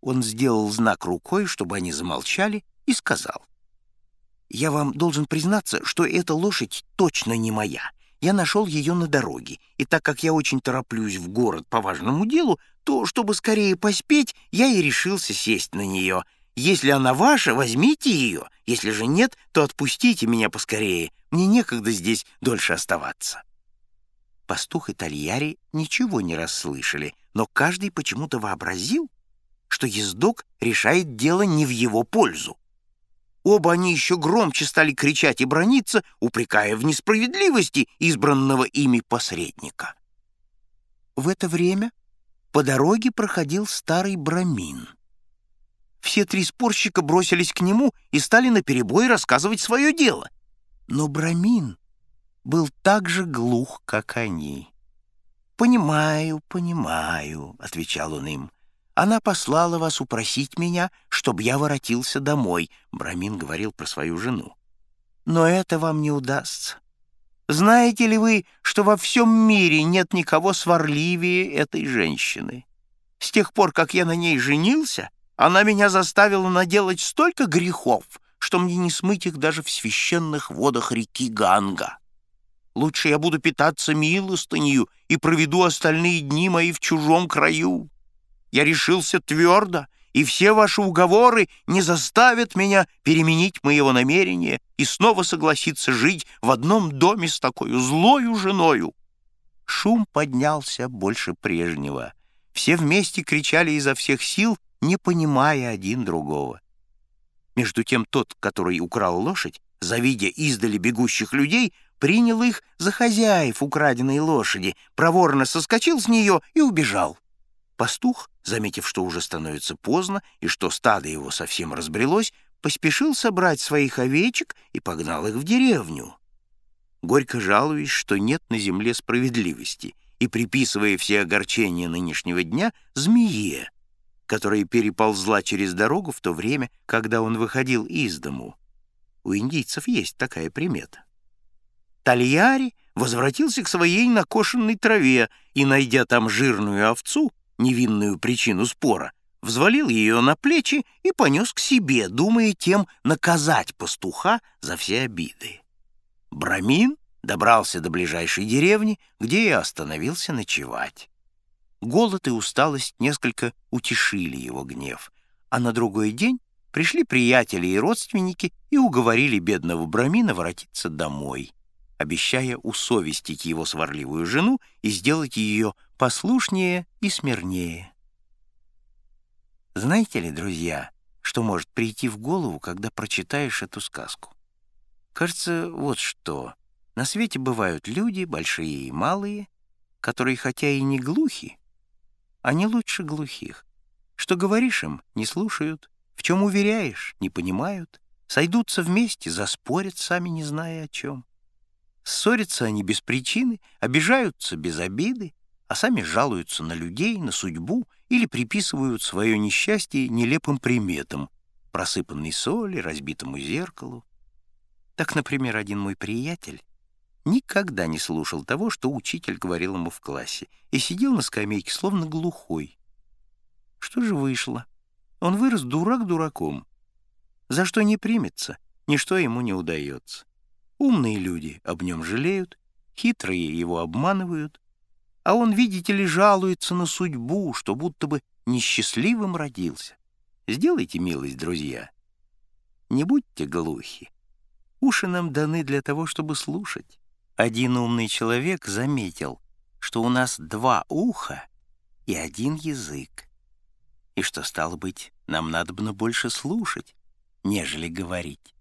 Он сделал знак рукой, чтобы они замолчали, и сказал. «Я вам должен признаться, что эта лошадь точно не моя. Я нашел ее на дороге, и так как я очень тороплюсь в город по важному делу, то, чтобы скорее поспеть, я и решился сесть на нее. Если она ваша, возьмите ее. Если же нет, то отпустите меня поскорее. Мне некогда здесь дольше оставаться». Пастух и Тольяри ничего не расслышали, но каждый почему-то вообразил, что ездок решает дело не в его пользу. Оба они еще громче стали кричать и брониться, упрекая в несправедливости избранного ими посредника. В это время по дороге проходил старый брамин. Все три спорщика бросились к нему и стали наперебой рассказывать свое дело. Но брамин был так же глух, как они. «Понимаю, понимаю», — отвечал он им. «Она послала вас упросить меня, чтобы я воротился домой», — Брамин говорил про свою жену. «Но это вам не удастся. Знаете ли вы, что во всем мире нет никого сварливее этой женщины? С тех пор, как я на ней женился, она меня заставила наделать столько грехов, что мне не смыть их даже в священных водах реки Ганга». Лучше я буду питаться милостынью и проведу остальные дни мои в чужом краю. Я решился твердо, и все ваши уговоры не заставят меня переменить моего намерения и снова согласиться жить в одном доме с такой злою женою. Шум поднялся больше прежнего. Все вместе кричали изо всех сил, не понимая один другого. Между тем тот, который украл лошадь, завидя издали бегущих людей, принял их за хозяев украденной лошади, проворно соскочил с нее и убежал. Пастух, заметив, что уже становится поздно и что стадо его совсем разбрелось, поспешил собрать своих овечек и погнал их в деревню. Горько жалуясь, что нет на земле справедливости, и приписывая все огорчения нынешнего дня змее, которая переползла через дорогу в то время, когда он выходил из дому. У индийцев есть такая примета. Тольяри возвратился к своей накошенной траве и, найдя там жирную овцу, невинную причину спора, взвалил ее на плечи и понес к себе, думая тем наказать пастуха за все обиды. Брамин добрался до ближайшей деревни, где и остановился ночевать. Голод и усталость несколько утешили его гнев, а на другой день пришли приятели и родственники и уговорили бедного Брамина воротиться домой обещая усовестить его сварливую жену и сделать ее послушнее и смирнее. Знаете ли, друзья, что может прийти в голову, когда прочитаешь эту сказку? Кажется, вот что. На свете бывают люди, большие и малые, которые, хотя и не глухи, они лучше глухих. Что говоришь им, не слушают, в чем уверяешь, не понимают, сойдутся вместе, заспорят, сами не зная о чем. Ссорятся они без причины, обижаются без обиды, а сами жалуются на людей, на судьбу или приписывают свое несчастье нелепым приметам, просыпанной соли, разбитому зеркалу. Так, например, один мой приятель никогда не слушал того, что учитель говорил ему в классе, и сидел на скамейке, словно глухой. Что же вышло? Он вырос дурак дураком. За что не примется, ничто ему не удается. Умные люди об нем жалеют, хитрые его обманывают, а он, видите ли, жалуется на судьбу, что будто бы несчастливым родился. Сделайте милость, друзья. Не будьте глухи. Уши нам даны для того, чтобы слушать. Один умный человек заметил, что у нас два уха и один язык. И что, стало быть, нам надо бы больше слушать, нежели говорить.